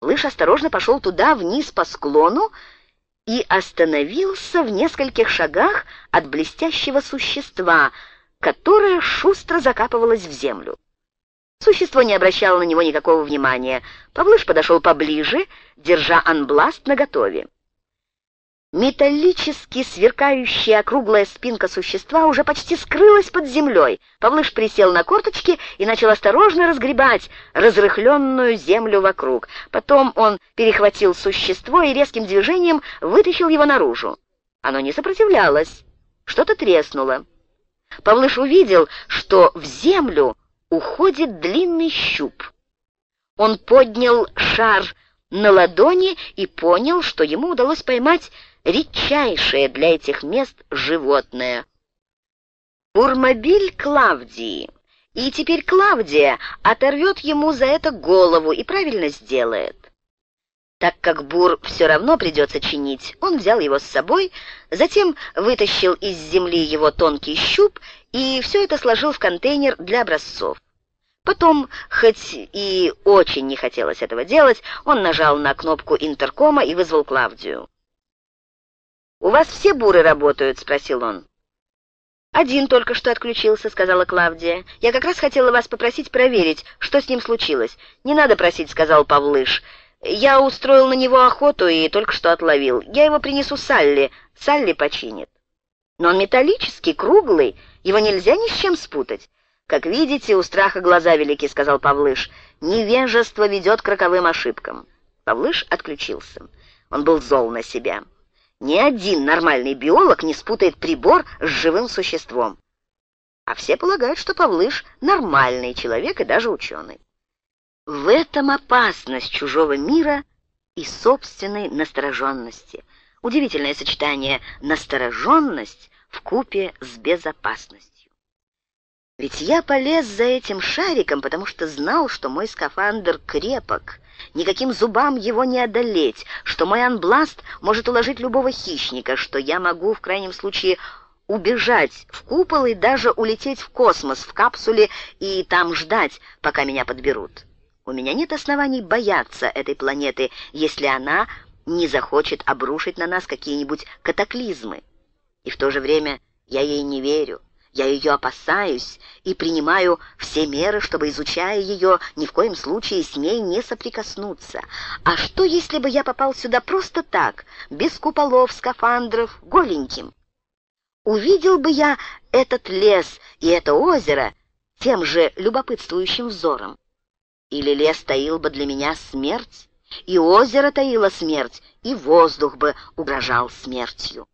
Лыж осторожно пошел туда, вниз по склону, и остановился в нескольких шагах от блестящего существа, которое шустро закапывалось в землю. Существо не обращало на него никакого внимания. Павлыш подошел поближе, держа анбласт наготове. Металлически сверкающая округлая спинка существа уже почти скрылась под землей. Павлыш присел на корточки и начал осторожно разгребать разрыхленную землю вокруг. Потом он перехватил существо и резким движением вытащил его наружу. Оно не сопротивлялось. Что-то треснуло. Павлыш увидел, что в землю уходит длинный щуп. Он поднял шар на ладони и понял, что ему удалось поймать редчайшее для этих мест животное. Бурмобиль Клавдии. И теперь Клавдия оторвет ему за это голову и правильно сделает. Так как бур все равно придется чинить, он взял его с собой, затем вытащил из земли его тонкий щуп и все это сложил в контейнер для образцов. Потом, хоть и очень не хотелось этого делать, он нажал на кнопку интеркома и вызвал Клавдию. «У вас все буры работают?» — спросил он. «Один только что отключился», — сказала Клавдия. «Я как раз хотела вас попросить проверить, что с ним случилось». «Не надо просить», — сказал Павлыш. «Я устроил на него охоту и только что отловил. Я его принесу Салли. Салли починит». «Но он металлический, круглый, его нельзя ни с чем спутать». «Как видите, у страха глаза велики», — сказал Павлыш. «Невежество ведет к роковым ошибкам». Павлыш отключился. Он был зол на себя. Ни один нормальный биолог не спутает прибор с живым существом. А все полагают, что Павлыш — нормальный человек и даже ученый. В этом опасность чужого мира и собственной настороженности. Удивительное сочетание настороженность в купе с безопасностью. Ведь я полез за этим шариком, потому что знал, что мой скафандр крепок, никаким зубам его не одолеть, что мой анбласт может уложить любого хищника, что я могу в крайнем случае убежать в купол и даже улететь в космос в капсуле и там ждать, пока меня подберут. У меня нет оснований бояться этой планеты, если она не захочет обрушить на нас какие-нибудь катаклизмы. И в то же время я ей не верю. Я ее опасаюсь и принимаю все меры, чтобы, изучая ее, ни в коем случае с ней не соприкоснуться. А что, если бы я попал сюда просто так, без куполов, скафандров, голеньким? Увидел бы я этот лес и это озеро тем же любопытствующим взором? Или лес таил бы для меня смерть, и озеро таило смерть, и воздух бы угрожал смертью?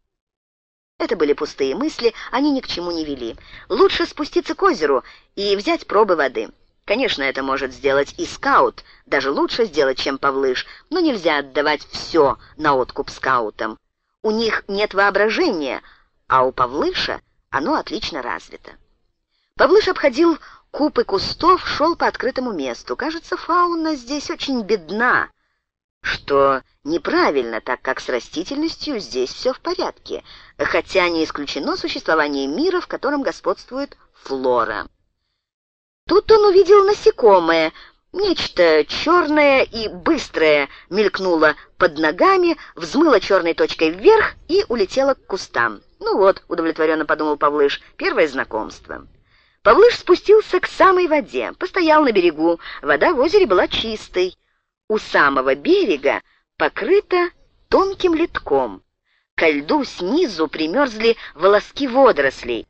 Это были пустые мысли, они ни к чему не вели. Лучше спуститься к озеру и взять пробы воды. Конечно, это может сделать и скаут, даже лучше сделать, чем Павлыш, но нельзя отдавать все на откуп скаутам. У них нет воображения, а у Павлыша оно отлично развито. Павлыш обходил купы кустов, шел по открытому месту. Кажется, фауна здесь очень бедна, что неправильно, так как с растительностью здесь все в порядке, хотя не исключено существование мира, в котором господствует флора. Тут он увидел насекомое, нечто черное и быстрое мелькнуло под ногами, взмыло черной точкой вверх и улетело к кустам. «Ну вот», — удовлетворенно подумал Павлыш, — «первое знакомство». Павлыш спустился к самой воде, постоял на берегу, вода в озере была чистой у самого берега покрыта тонким литком. Ко льду снизу примерзли волоски водорослей.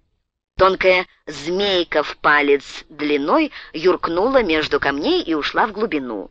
Тонкая змейка в палец длиной юркнула между камней и ушла в глубину.